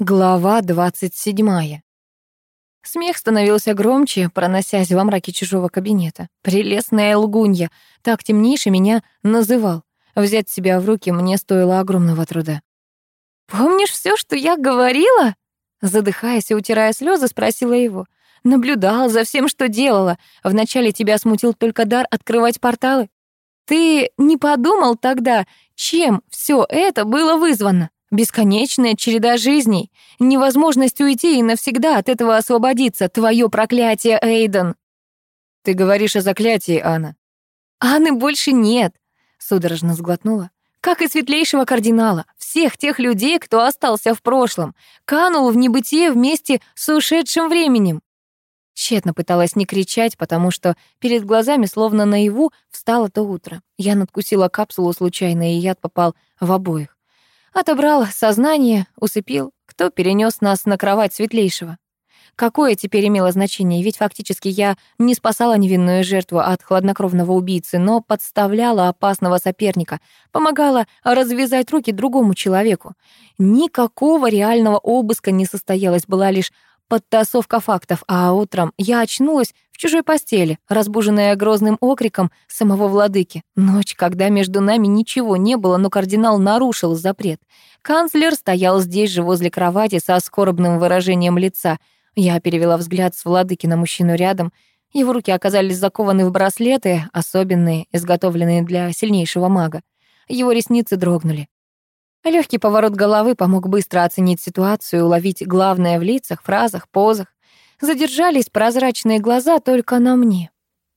Глава двадцать седьмая. Смех становился громче, проносясь во мраке чужого кабинета. Прелестная лгунья, так темнейший меня называл. Взять себя в руки мне стоило огромного труда. «Помнишь все, что я говорила?» Задыхаясь и утирая слезы, спросила его. «Наблюдал за всем, что делала. Вначале тебя смутил только дар открывать порталы. Ты не подумал тогда, чем все это было вызвано?» Бесконечная череда жизней, невозможность уйти и навсегда от этого освободиться. Твое проклятие, Эйден. Ты говоришь о заклятии, Анна. Анны больше нет, судорожно сглотнула. Как и светлейшего кардинала, всех тех людей, кто остался в прошлом, канул в небытие вместе с ушедшим временем. Тщетно пыталась не кричать, потому что перед глазами, словно наяву, встало то утро. Я надкусила капсулу случайно, и яд попал в обоих. Отобрал сознание, усыпил. Кто перенес нас на кровать светлейшего? Какое теперь имело значение? Ведь фактически я не спасала невинную жертву от хладнокровного убийцы, но подставляла опасного соперника, помогала развязать руки другому человеку. Никакого реального обыска не состоялось, была лишь подтасовка фактов, а утром я очнулась в чужой постели, разбуженная грозным окриком самого владыки. Ночь, когда между нами ничего не было, но кардинал нарушил запрет. Канцлер стоял здесь же возле кровати со скорбным выражением лица. Я перевела взгляд с владыки на мужчину рядом. Его руки оказались закованы в браслеты, особенные, изготовленные для сильнейшего мага. Его ресницы дрогнули. Легкий поворот головы помог быстро оценить ситуацию, уловить главное в лицах, фразах, позах. Задержались прозрачные глаза только на мне.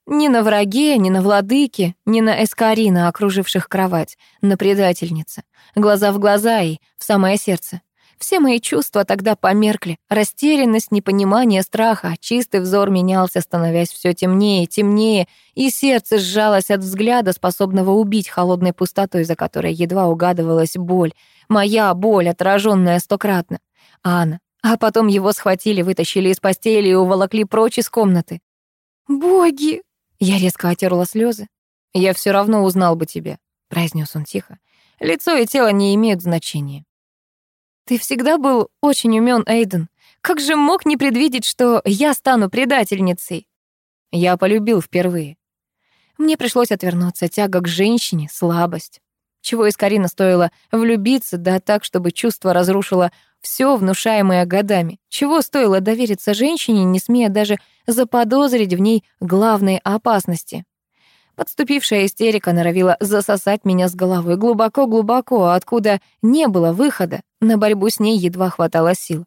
Ни на враге, ни на владыке, ни на эскарина, окруживших кровать, на предательнице. Глаза в глаза и в самое сердце. Все мои чувства тогда померкли. Растерянность, непонимание, страх, а чистый взор менялся, становясь все темнее, темнее, и сердце сжалось от взгляда, способного убить холодной пустотой, за которой едва угадывалась боль. Моя боль, отраженная стократно. Анна. А потом его схватили, вытащили из постели и уволокли прочь из комнаты. «Боги!» Я резко отерла слезы. «Я все равно узнал бы тебя», — произнес он тихо. «Лицо и тело не имеют значения. Ты всегда был очень умен, Эйден. Как же мог не предвидеть, что я стану предательницей? Я полюбил впервые. Мне пришлось отвернуться. Тяга к женщине, слабость. Чего из Карина стоило влюбиться, да так, чтобы чувство разрушило все внушаемое годами. Чего стоило довериться женщине, не смея даже заподозрить в ней главные опасности. Подступившая истерика норовила засосать меня с головой глубоко-глубоко, откуда не было выхода. На борьбу с ней едва хватало сил.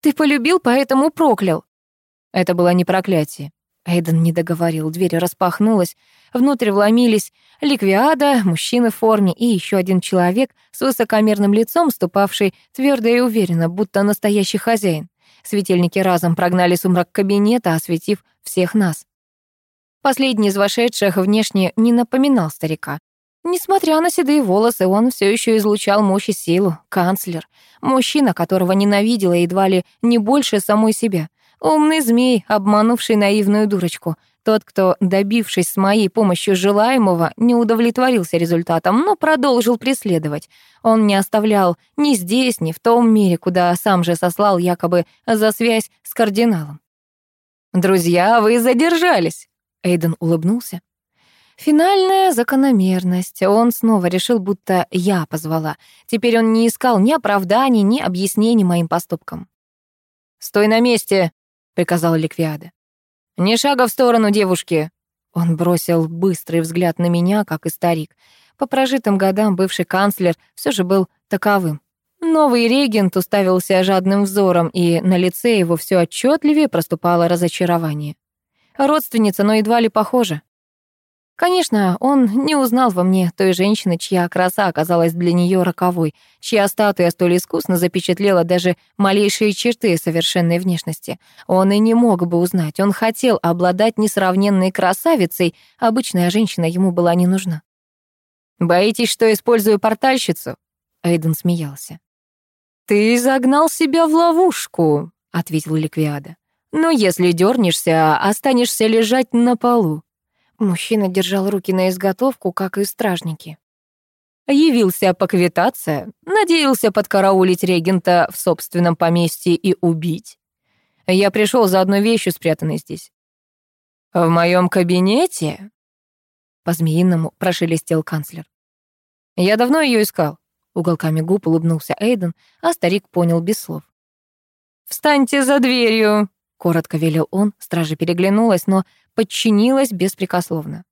«Ты полюбил, поэтому проклял». Это было не проклятие. Эйден не договорил, дверь распахнулась, внутрь вломились ликвиада, мужчина в форме и еще один человек с высокомерным лицом, ступавший твердо и уверенно, будто настоящий хозяин. Светильники разом прогнали сумрак кабинета, осветив всех нас. Последний из вошедших внешне не напоминал старика. Несмотря на седые волосы, он все еще излучал мощь и силу. Канцлер. Мужчина, которого ненавидела едва ли не больше самой себя. Умный змей, обманувший наивную дурочку. Тот, кто, добившись с моей помощью желаемого, не удовлетворился результатом, но продолжил преследовать. Он не оставлял ни здесь, ни в том мире, куда сам же сослал якобы за связь с кардиналом. «Друзья, вы задержались!» Эйден улыбнулся. Финальная закономерность. Он снова решил, будто я позвала. Теперь он не искал ни оправданий, ни объяснений моим поступкам. «Стой на месте!» — приказал Ликвиада. «Ни шага в сторону девушки!» Он бросил быстрый взгляд на меня, как и старик. По прожитым годам бывший канцлер все же был таковым. Новый регент уставился жадным взором, и на лице его все отчетливее проступало разочарование. Родственница, но едва ли похожа. Конечно, он не узнал во мне той женщины, чья краса оказалась для нее роковой, чья статуя столь искусно запечатлела даже малейшие черты совершенной внешности. Он и не мог бы узнать. Он хотел обладать несравненной красавицей, обычная женщина ему была не нужна. «Боитесь, что использую портальщицу?» Эйден смеялся. «Ты загнал себя в ловушку», — ответил Ликвиада. Но если дернешься, останешься лежать на полу. Мужчина держал руки на изготовку, как и стражники. явился поквитаться, надеялся подкараулить регента в собственном поместье и убить. Я пришел за одной вещью, спрятанной здесь. В моем кабинете? По-змеиному прошелестел канцлер. Я давно ее искал. Уголками губ улыбнулся Эйден, а старик понял без слов. «Встаньте за дверью!» — коротко велел он. Стража переглянулась, но подчинилась беспрекословно.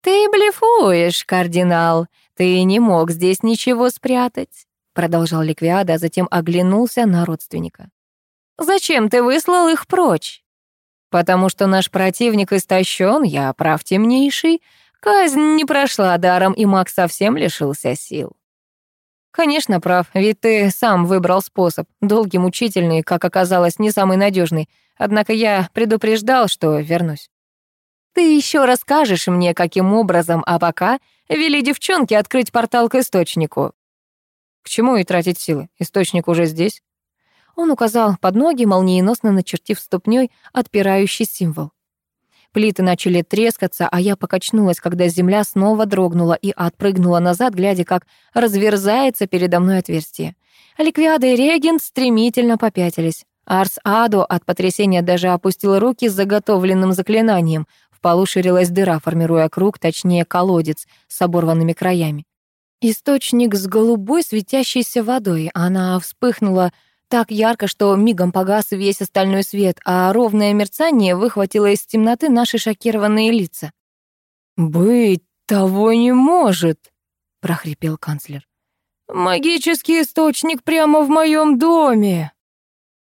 «Ты блефуешь, кардинал. Ты не мог здесь ничего спрятать», — продолжал Ликвиада, а затем оглянулся на родственника. «Зачем ты выслал их прочь?» «Потому что наш противник истощен, я прав темнейший. Казнь не прошла даром, и маг совсем лишился сил». «Конечно, прав, ведь ты сам выбрал способ, долгий, мучительный, как оказалось, не самый надежный. Однако я предупреждал, что вернусь». «Ты еще расскажешь мне, каким образом, а пока вели девчонке открыть портал к источнику». «К чему и тратить силы? Источник уже здесь». Он указал под ноги, молниеносно начертив ступней отпирающий символ. Плиты начали трескаться, а я покачнулась, когда земля снова дрогнула и отпрыгнула назад, глядя, как разверзается передо мной отверстие. Ликвиада и регент стремительно попятились. Арс Адо от потрясения даже опустил руки с заготовленным заклинанием. В полу ширилась дыра, формируя круг, точнее колодец с оборванными краями. Источник с голубой светящейся водой. Она вспыхнула так ярко, что мигом погас весь остальной свет, а ровное мерцание выхватило из темноты наши шокированные лица. «Быть того не может!» — прохрипел канцлер. «Магический источник прямо в моем доме!»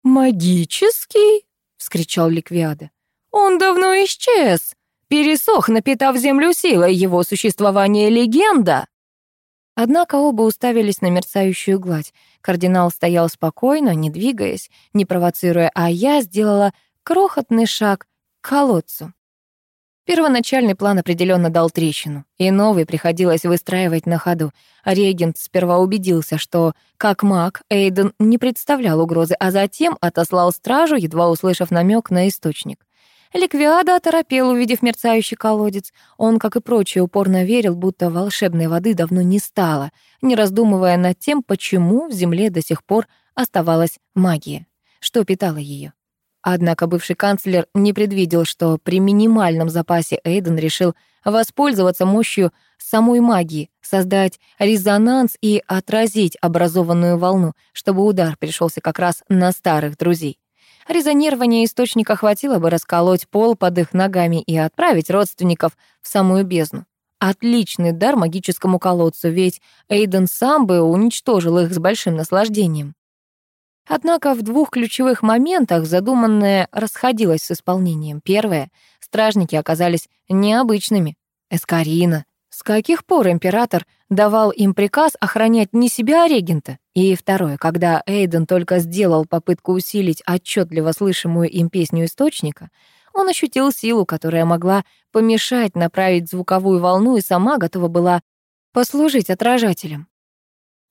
«Магический?» — вскричал Ликвиада. «Он давно исчез, пересох, напитав землю силой, его существование — легенда!» Однако оба уставились на мерцающую гладь. Кардинал стоял спокойно, не двигаясь, не провоцируя, а я сделала крохотный шаг к колодцу. Первоначальный план определенно дал трещину, и новый приходилось выстраивать на ходу. Регент сперва убедился, что, как маг, Эйден не представлял угрозы, а затем отослал стражу, едва услышав намек на источник. Ликвиада оторопел, увидев мерцающий колодец. Он, как и прочие, упорно верил, будто волшебной воды давно не стало, не раздумывая над тем, почему в земле до сих пор оставалась магия, что питала ее. Однако бывший канцлер не предвидел, что при минимальном запасе Эйден решил воспользоваться мощью самой магии, создать резонанс и отразить образованную волну, чтобы удар пришелся как раз на старых друзей. Резонирование источника хватило бы расколоть пол под их ногами и отправить родственников в самую бездну. Отличный дар магическому колодцу, ведь Эйден сам бы уничтожил их с большим наслаждением. Однако в двух ключевых моментах задуманное расходилось с исполнением. Первое — стражники оказались необычными. Эскарина, с каких пор император давал им приказ охранять не себя, а регента? И второе, когда Эйден только сделал попытку усилить отчетливо слышимую им песню источника, он ощутил силу, которая могла помешать направить звуковую волну и сама готова была послужить отражателем.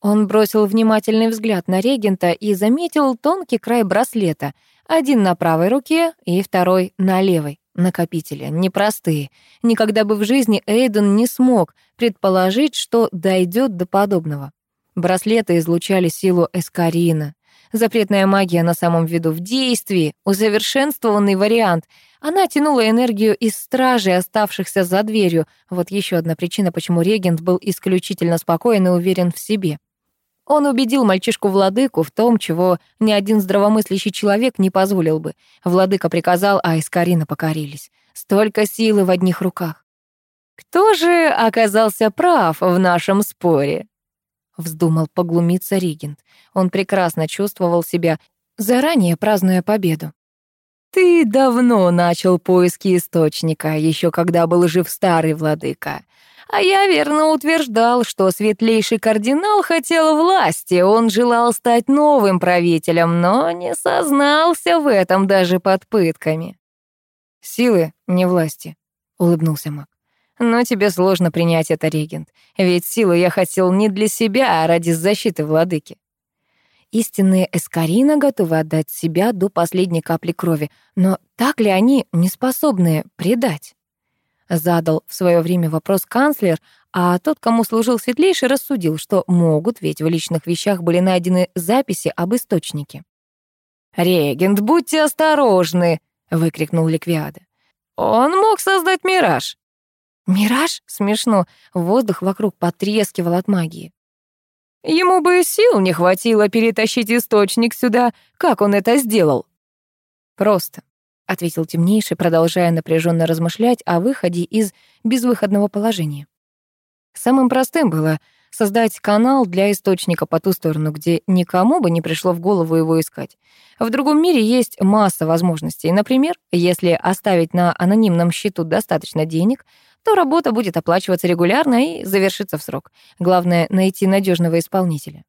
Он бросил внимательный взгляд на регента и заметил тонкий край браслета, один на правой руке и второй на левой накопители, непростые. Никогда бы в жизни Эйден не смог предположить, что дойдет до подобного. Браслеты излучали силу эскарина. Запретная магия на самом виду в действии, усовершенствованный вариант. Она тянула энергию из стражей, оставшихся за дверью. Вот еще одна причина, почему регент был исключительно спокоен и уверен в себе. Он убедил мальчишку-владыку в том, чего ни один здравомыслящий человек не позволил бы. Владыка приказал, а Искарина покорились. Столько силы в одних руках. «Кто же оказался прав в нашем споре?» Вздумал поглумиться Ригент. Он прекрасно чувствовал себя, заранее празднуя победу. «Ты давно начал поиски источника, еще когда был жив старый владыка. А я верно утверждал, что светлейший кардинал хотел власти, он желал стать новым правителем, но не сознался в этом даже под пытками. «Силы, не власти», — улыбнулся маг. «Но тебе сложно принять это, регент, ведь силу я хотел не для себя, а ради защиты владыки». Истинные эскарина готовы отдать себя до последней капли крови, но так ли они не способны предать? Задал в свое время вопрос канцлер, а тот, кому служил светлейший, рассудил, что могут, ведь в личных вещах были найдены записи об источнике. «Регент, будьте осторожны!» — выкрикнул Ликвиада. «Он мог создать мираж!» «Мираж?» — смешно. Воздух вокруг потрескивал от магии. «Ему бы сил не хватило перетащить источник сюда. Как он это сделал?» «Просто», — ответил темнейший, продолжая напряженно размышлять о выходе из безвыходного положения. Самым простым было создать канал для источника по ту сторону, где никому бы не пришло в голову его искать. В другом мире есть масса возможностей. Например, если оставить на анонимном счету достаточно денег, то работа будет оплачиваться регулярно и завершится в срок. Главное — найти надежного исполнителя.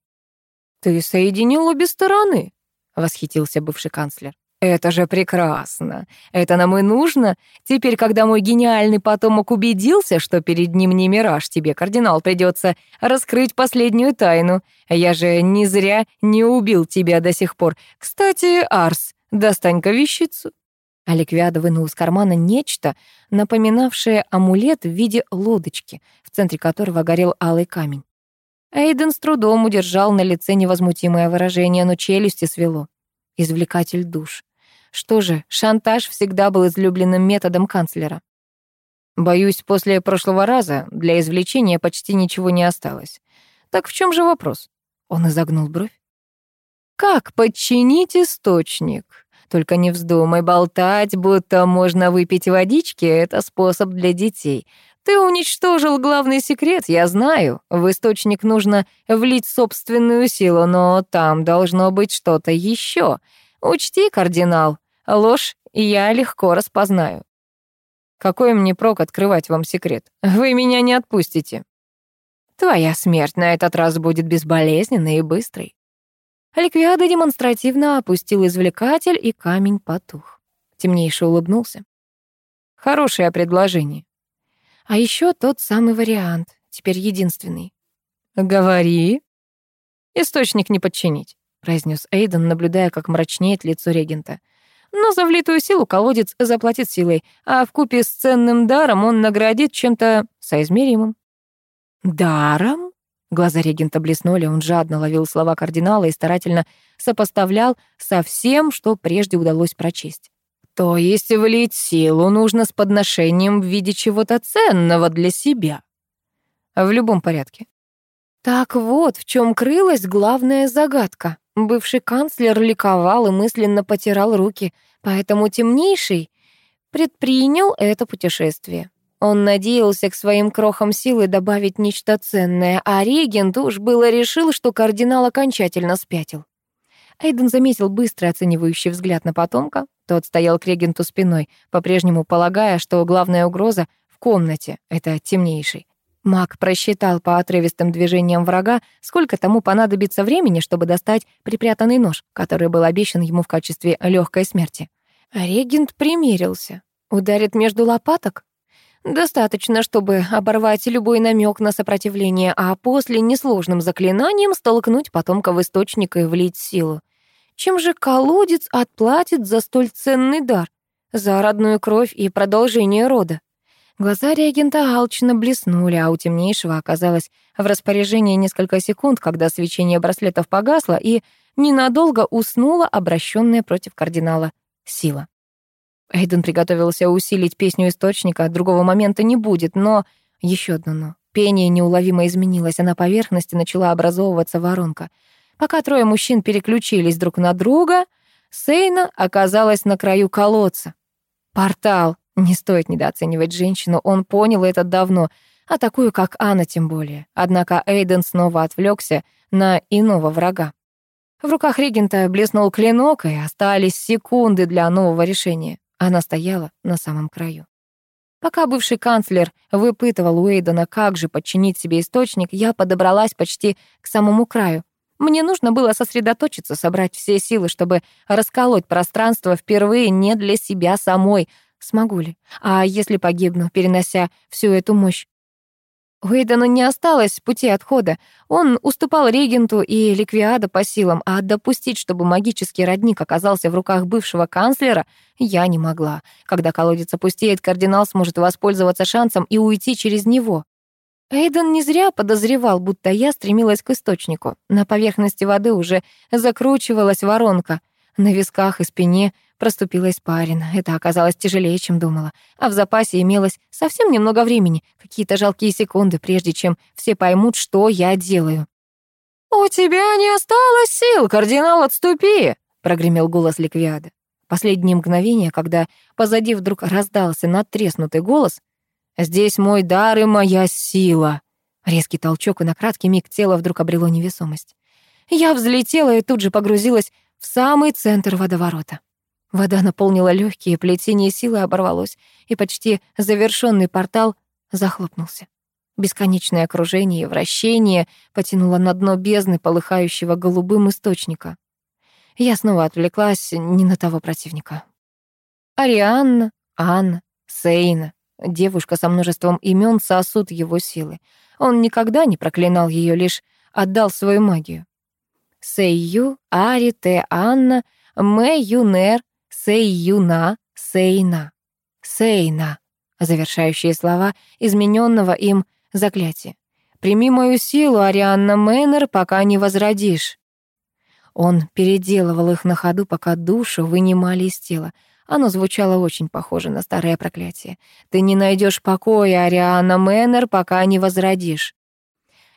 «Ты соединил обе стороны», — восхитился бывший канцлер. «Это же прекрасно. Это нам и нужно. Теперь, когда мой гениальный потомок убедился, что перед ним не мираж, тебе, кардинал, придется раскрыть последнюю тайну. Я же не зря не убил тебя до сих пор. Кстати, Арс, достань-ка вещицу». Аликвиада вынул из кармана нечто, напоминавшее амулет в виде лодочки, в центре которого горел алый камень. Эйден с трудом удержал на лице невозмутимое выражение, но челюсти свело. Извлекатель душ. Что же, шантаж всегда был излюбленным методом канцлера. Боюсь, после прошлого раза для извлечения почти ничего не осталось. Так в чем же вопрос? Он изогнул бровь. Как подчинить источник? Только не вздумай болтать, будто можно выпить водички, это способ для детей. Ты уничтожил главный секрет, я знаю. В источник нужно влить собственную силу, но там должно быть что-то еще. Учти, кардинал, ложь я легко распознаю. Какой мне прок открывать вам секрет? Вы меня не отпустите. Твоя смерть на этот раз будет безболезненной и быстрой. Ликвиада демонстративно опустил извлекатель, и камень потух. Темнейший улыбнулся. Хорошее предложение. А еще тот самый вариант, теперь единственный. Говори. Источник не подчинить произнес Эйден, наблюдая, как мрачнеет лицо регента. Но за влитую силу колодец заплатит силой, а в купе с ценным даром он наградит чем-то соизмеримым. Даром? Глаза регента блеснули, он жадно ловил слова кардинала и старательно сопоставлял со всем, что прежде удалось прочесть. То есть влить силу нужно с подношением в виде чего-то ценного для себя. В любом порядке. Так вот, в чем крылась главная загадка. Бывший канцлер ликовал и мысленно потирал руки, поэтому темнейший предпринял это путешествие. Он надеялся к своим крохам силы добавить нечто ценное, а регент уж было решил, что кардинал окончательно спятил. Эйден заметил быстрый оценивающий взгляд на потомка. Тот стоял к регенту спиной, по-прежнему полагая, что главная угроза в комнате — это темнейший. Маг просчитал по отрывистым движениям врага, сколько тому понадобится времени, чтобы достать припрятанный нож, который был обещан ему в качестве легкой смерти. Регент примерился. Ударит между лопаток? Достаточно, чтобы оборвать любой намек на сопротивление, а после несложным заклинанием столкнуть потомка в источник и влить силу. Чем же колодец отплатит за столь ценный дар? За родную кровь и продолжение рода? Глаза регента алчно блеснули, а у темнейшего оказалось в распоряжении несколько секунд, когда свечение браслетов погасло и ненадолго уснула обращенная против кардинала сила. Эйден приготовился усилить песню источника, другого момента не будет, но... еще одно «но». Пение неуловимо изменилось, а на поверхности начала образовываться воронка. Пока трое мужчин переключились друг на друга, Сейна оказалась на краю колодца. Портал. Не стоит недооценивать женщину, он понял это давно, а такую, как Анна, тем более. Однако Эйден снова отвлекся на иного врага. В руках регента блеснул клинок, и остались секунды для нового решения. Она стояла на самом краю. Пока бывший канцлер выпытывал у Эйдена, как же подчинить себе источник, я подобралась почти к самому краю. Мне нужно было сосредоточиться, собрать все силы, чтобы расколоть пространство впервые не для себя самой, Смогу ли? А если погибну, перенося всю эту мощь? Уэйдену не осталось пути отхода. Он уступал регенту и ликвиада по силам, а допустить, чтобы магический родник оказался в руках бывшего канцлера, я не могла. Когда колодец опустеет, кардинал сможет воспользоваться шансом и уйти через него. Эйден не зря подозревал, будто я стремилась к источнику. На поверхности воды уже закручивалась воронка. На висках и спине проступила испарина. Это оказалось тяжелее, чем думала. А в запасе имелось совсем немного времени, какие-то жалкие секунды, прежде чем все поймут, что я делаю. «У тебя не осталось сил, кардинал, отступи!» — прогремел голос Ликвиада. Последние мгновения, когда позади вдруг раздался надтреснутый голос, Здесь мой дар и моя сила. Резкий толчок, и на краткий миг тело вдруг обрело невесомость. Я взлетела и тут же погрузилась в самый центр водоворота. Вода наполнила легкие, плетение силы оборвалось, и почти завершенный портал захлопнулся. Бесконечное окружение и вращение потянуло на дно бездны, полыхающего голубым источника. Я снова отвлеклась не на того противника. Арианна, Анна, Сейна, Девушка со множеством имен сосуд его силы. Он никогда не проклинал ее, лишь отдал свою магию. Сейю, Ари, Те, Анна, Мэ, Юнер, Сейюна, Сейна. Сейна. Завершающие слова измененного им заклятия. «Прими мою силу, Арианна Мэннер, пока не возродишь». Он переделывал их на ходу, пока душу вынимали из тела. Оно звучало очень похоже на старое проклятие. «Ты не найдешь покоя, Ариана Мэннер, пока не возродишь».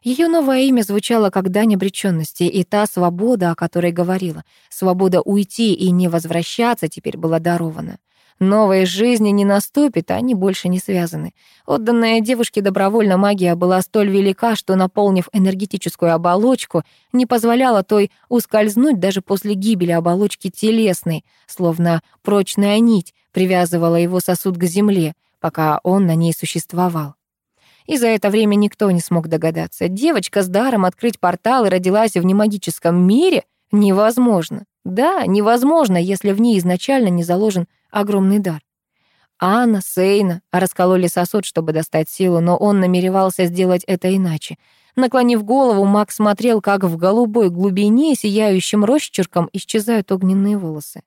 Ее новое имя звучало как дань обречённости, и та свобода, о которой говорила, свобода уйти и не возвращаться, теперь была дарована. Новой жизни не наступит, они больше не связаны. Отданная девушке добровольно магия была столь велика, что, наполнив энергетическую оболочку, не позволяла той ускользнуть даже после гибели оболочки телесной, словно прочная нить привязывала его сосуд к земле, пока он на ней существовал. И за это время никто не смог догадаться. Девочка с даром открыть портал и родилась в немагическом мире невозможно. Да, невозможно, если в ней изначально не заложен огромный дар. Анна, Сейна раскололи сосуд, чтобы достать силу, но он намеревался сделать это иначе. Наклонив голову, Мак смотрел, как в голубой глубине, сияющим росчерком, исчезают огненные волосы.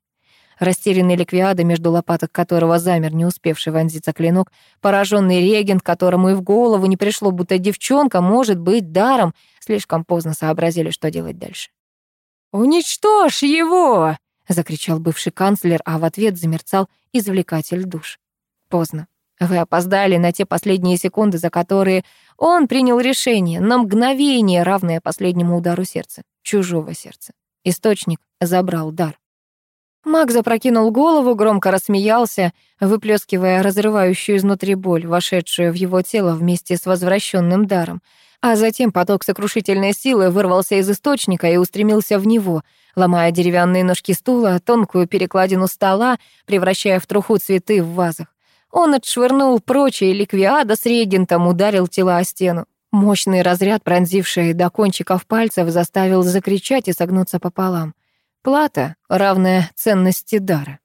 Растерянный ликвиада, между лопаток которого замер, не успевший вонзиться клинок, пораженный регент, которому и в голову не пришло, будто девчонка может быть даром, слишком поздно сообразили, что делать дальше. «Уничтожь его!» — закричал бывший канцлер, а в ответ замерцал извлекатель душ. Поздно. Вы опоздали на те последние секунды, за которые он принял решение, на мгновение, равное последнему удару сердца, чужого сердца. Источник забрал дар. Маг запрокинул голову, громко рассмеялся, выплескивая разрывающую изнутри боль, вошедшую в его тело вместе с возвращенным даром. А затем поток сокрушительной силы вырвался из источника и устремился в него, ломая деревянные ножки стула, тонкую перекладину стола, превращая в труху цветы в вазах. Он отшвырнул прочь, и ликвиада с регентом ударил тела о стену. Мощный разряд, пронзивший до кончиков пальцев, заставил закричать и согнуться пополам. Плата, равная ценности дара.